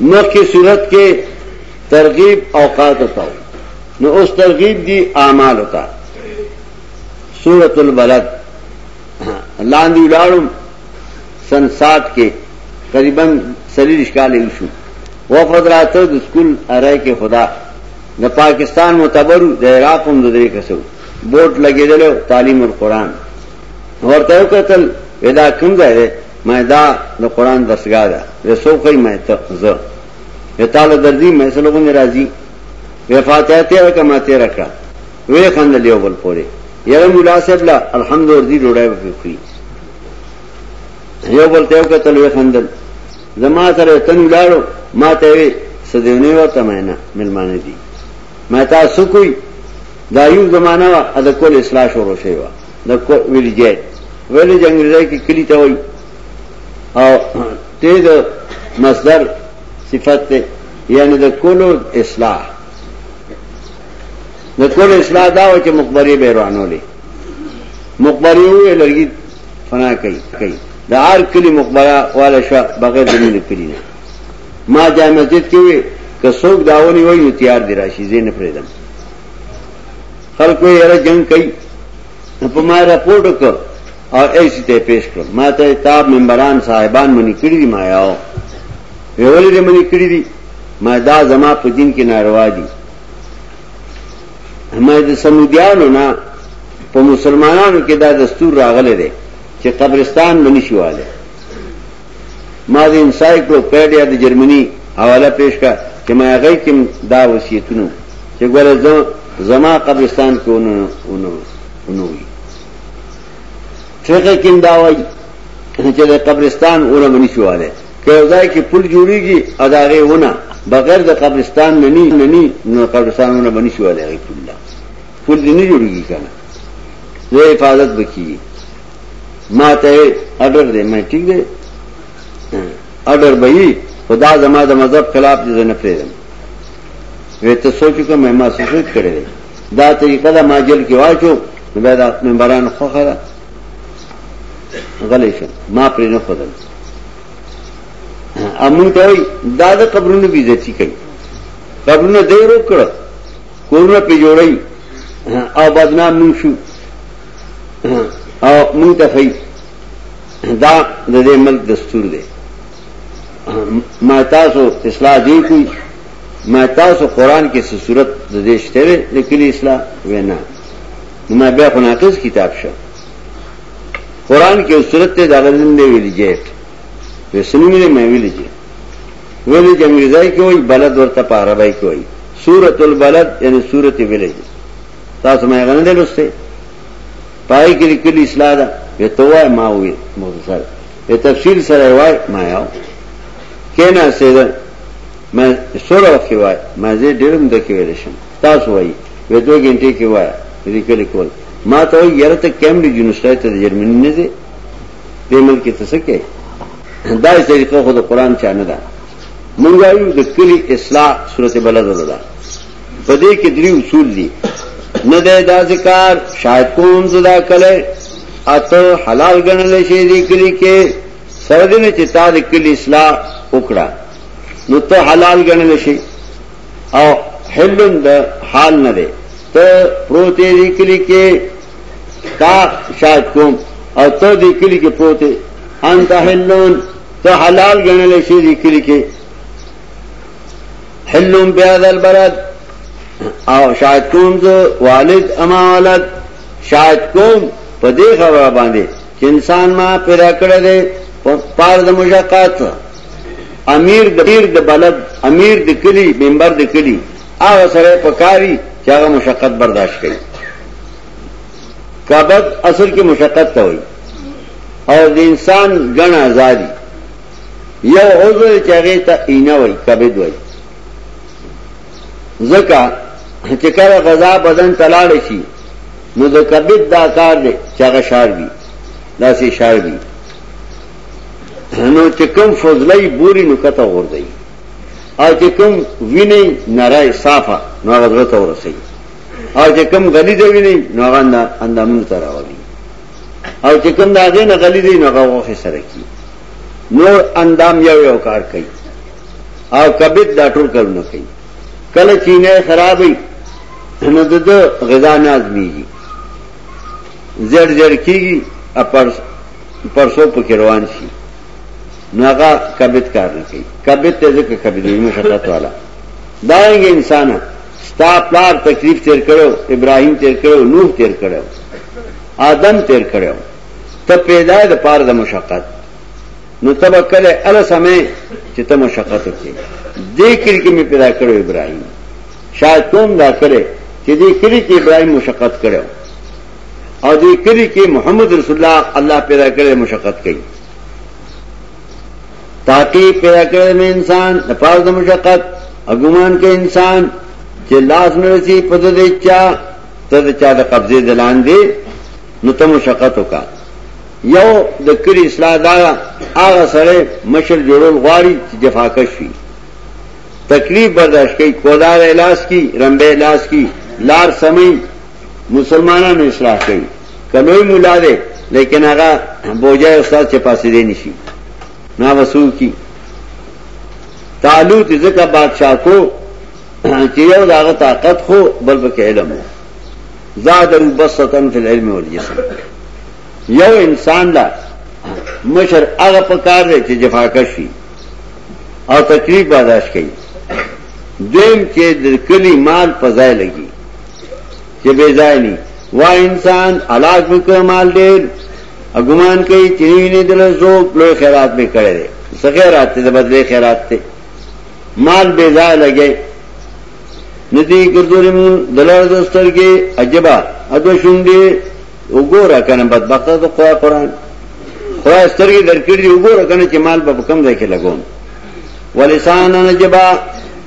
مخ کی صورت کې ترغیب اوقات ہوتا ہو نو اس ترغیب دی اعمال ہوتا سورت البلد لاندی لاړم سن 60 کې تقریبا سلیل اشکال وشو وفد راته د سکول ارای کې خدا د پاکستان معتبر د عراق هم د درې کسو بورډ لګیدل تعلیم القرآن ورته وکتل ودا کوم ځای دی مه دا د قران درسګاه ده وې سو کوي مه ته زه وې تعالی درځي مه سره غونې راځي وې فاتحه ته رکما ته رکړه وې خند لیو بل پورې یره مولا صاحب لا الحمد ورځي ډوډۍ به خوري یو بل ته وکتل وې خندل زما سره تن لاړو ما ته وې سدیونه ورته مې نه ملمانه دي مې تاسو کوی دا یو زمانہ وا د کول اصلاح شروع شوی د کو ویلیج ویلیج انګریزی کې کلی ته وایي او ته د مصدر صفت ته یعنی د کولو اصلاح د کولو اصلاح دا و چې مقبره به روانولې مقبره وې لرګي فنا کوي کوي د هر کلی مقبره والا شو بغیر د نوم کلی نه ما جای مسجد کې وې که څوک داونی وایي تیار دی راشي زین پرېدم خلکو یې یره جنګ کوي نو په ما راپورټ وکړ او ایسی ته پیش کړ ما ته تا ممبران صاحبان منی کړی دي ما یاو ویولې دې منی کړی دي ما دا زما په دین کې ناروا دي ما د سمودیانو نه په مسلمانانو کې دا دستور راغلی دی چې قبرستان منی شواله ما د انسایکلوپیډیا د جرمني حواله پیش کړه چې ما هغه کې دا وصیتونه چې ګوره زه زما قبرستان کې ونه ونه ونه وي فقہ کې دا وایي چې د قبرستان ونه منی شواله که ځای کې پل جوړیږي اداغه ونه بغیر د قبرستان نه ني نه ني نو قبرستان ونه منی شواله پل پل دې نه جوړیږي کنه زه حفاظت وکړي ما ته اډر دی مې ټیک دی اډر به یي خدا زما د مذهب خلاف دي نه پریدم وې ته سوچو کوم ما سوچ کړی دا طریقه دا ماجل کې واچو نو بیا دا ممبران خو خره غلې شو ما پرې نه خدل امون ته وي دا د قبرونو بي عزتي کوي قبرونه دې روکړه کورونه په جوړي او بدنام نو شو او مونږ ته خی دا د دې ملک دستور دی ما تاسو اصلاح دی کوي ما تاسو قران کې څه صورت د دې شته لیکلي اصلاح وینا ما بیا خو ناقص کتاب شو قران کې صورت ته دا غزن دی ویلي جیټ وسنی مې مې ویلي جیټ ویلي چې انګریزي کې وایي بلد ورته په عربی کې وایي سورۃ البلد یعنی سورۃ ویلي تاسو مې غنډه لسته پای کې لیکلي اصلاح ده وې توای ما وې مختصر وې تفصیل سره وای ما یاو کینا سید مې سره کې وای ما زه ډیرم د کې ویل شم تاسو وای وې دوه غنټې کې وای لیکل کول ما ته یره ته کیمبرج یونیورسيټي ته جرمني نه دي د ملک ته څه کې دا طریقه خو د قران چانه ده مونږ یو د کلی اصلاح سورته بلد ده په دې کې درې اصول دي نه ده دا ذکر شاید کوم زدا کله اته حلال ګڼل شي دې کلی کې سره دې چې تا دې کلی اصلاح وکړه نو ته حلال ګڼل شي او حلن د حال نه ده ته پروت دې کلی کې تا شاید کوم او ته دې کلی کې پروت انت حلن ته حلال ګڼل شي دې کلی کې حلوم بیا دل برد او شاید کوم زه والد اما ولد شاید کوم په دې خبره باندې چې انسان ما پیدا کړی دی پار د مشقات امیر د پیر د بلد امیر د کلی ممبر د کلی هغه سره پکاري چې هغه مشقت برداشت کړي کبد اصل کې مشقت ته وایي او د انسان ګڼ آزادي یو عضو چې هغه ته اینه وای کبد وای ځکه چې کله غذا بدن تلاړ شي نو د کبد دا کار دی چې هغه شار وي دا سي شار وي نو چې کوم فضلای بوري نو کته ور دی او چې کوم ویني نارای صافه نو هغه درته ورسي او چې کوم غلي دی ویني نو هغه اندامونو ته راوړي او چې کوم دا غي نه غلي دي نه غوخه سره کی نور اندام یو یو کار کوي او کبد دا ټول کارونه کوي کله چې نه خرابې نو د غذا نه ازميږي زړ زړ کیږي اپر پرسو پکې روان شي نو هغه کبد کار نه کوي کبد ته ځکه کبد نه شته والا دا انسان ستا پلار تکلیف تیر کړو ابراهیم تیر کړو نوح تیر کړو آدم تیر کړو ته پیدا د پاره د مشقت نو تب کله ال سمې چې ته مشقت وکې دې کړي کې مې پیدا کړو ابراهیم شاید تم دا کړې چې دې کړي کې ابراهیم مشقت کړو او دې کړي کې محمد رسول الله الله پیدا کړې مشقت کړي تاکي پیدا کړی مې انسان د پاره د مشقت اګومان کې انسان چې لاس نه رسی په دې چا ته د چا د قبضه دلان دی نو ته مشقت وکا یو د کړي اصلاح دا هغه سره مشر جوړول غواړي چې جفاکش شي تکلیف برداشت کوي کودار الاس کی رمبه الاس کی لار سمي مسلمانانو اصلاح کوي کلوې مولا دی لیکن هغه بوجای استاد چې پاسې دی نشي نا وسو کی تعالو چې ځکه بادشاہ کو چې یو داغه طاقت خو بل پکې علم وو زاد البسطن فی العلم والجسم یو انسان لا مشر هغه پکار دی چې جفاکشي او تکلیف برداشت کوي دیم چې د کلی مال په ځای لګي چې بې ځای ني وا انسان علاج وکړ مال ډېر ګمان کوي چې نه دل زوک لوی خیرات به کړي څه خیرات ته بدلې خیرات ته مال بې ځای لګي ندی ګردوري مون دلار دستر کې عجبا اده شوندې وګوره کنه بدبخت ته خدای قران خدای سترګې درکړي وګوره کنه چې مال به کم ځای کې لګوم ولسان نجبا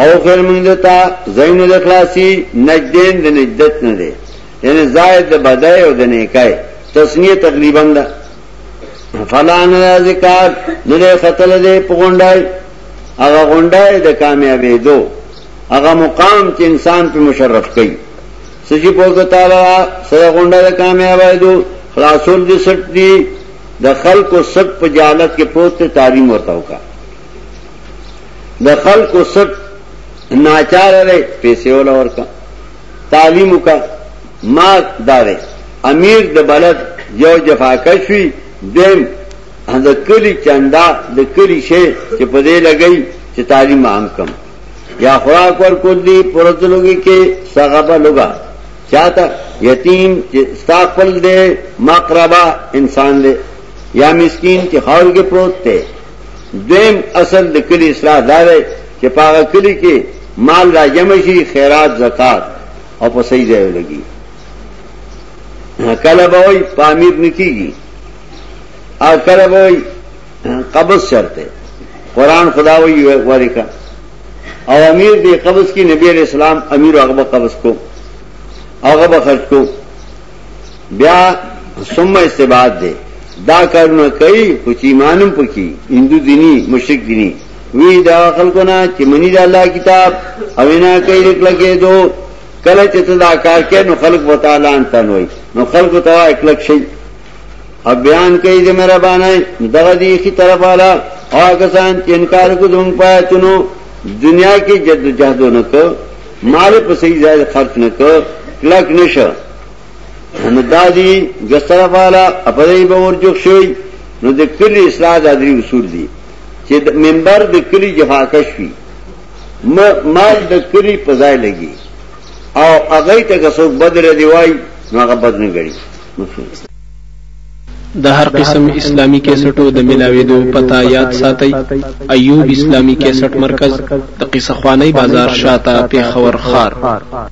او خیر مونږ ته زین د اخلاصي نجدین د نجدت نه دی یعنی زائد د بدای او د نیکای تسنیه تقریبا ده فلان ذکر نه خطل دې پغونډای هغه غونډای د کامیابې دو هغه مقام چې انسان په مشرف کړي سجی پوزه تعالی سره غونډه د کامیابې دو خلاصول دې سټ دي د خلکو سټ په جالت کې پروت تعلیم ورته وکړه د خلکو سټ ناچار دی پیسې ولا ورکا تعلیم وکا ما دارې امیر د بلد یو جفاکشوي دیم د کلی چندا د کلی شی چې په دې لګی چې تعلیم عام کم یا خوراک ور کول دي پرد لوګي کې سغبه لوګا چاته یتیم چې استقبال دې مقربا انسان دې یا مسکین چې خاور کې پروت دی دویم اصل د کلی اصلاح دا دی چې په هغه کلی کې مال را جمع شي خیرات زکات او په صحیح ځای ولګي کله به وي پامیر نکیږي او کله به وي قبض شرطه قران خدا وی وری کا او امیر دی قبض کی نبی علیہ السلام امیر هغه قبض کو هغه خرج کو بیا ثم استباد دے دا کارونه کوي خو چې ایمانم پکې هندو دینی مشرک دینی وی دا خلقونه چې منی دا الله کتاب او نه کوي لکه کېدو کله چې ته دا کار کې نو خلق وتعالى ان تنوي نو خلق ته اکلک شي او بیان کوي د مهربانای دغه دی کی طرف والا هغه سان چې انکار کو دوم پاتونو دنیا کې جدوجہد نه کو مال په صحیح ځای خرج نه کړ کلک نشه نو دادی ګستره والا خپلې به ورجوخ شوی نو د کلی اصلاح د درې اصول دي چې منبر د کلی جفاکش وي مال د کلی په ځای لګي او هغه ته که څوک بدر دی وای نو هغه بد نه غړي د هر قسم اسلامي کیسټو د ملاوېدو پته یاد ساتئ، ایوب اسلامي کیسټ مرکز، د قصه خوانۍ بازار شاته، پېښور ښار.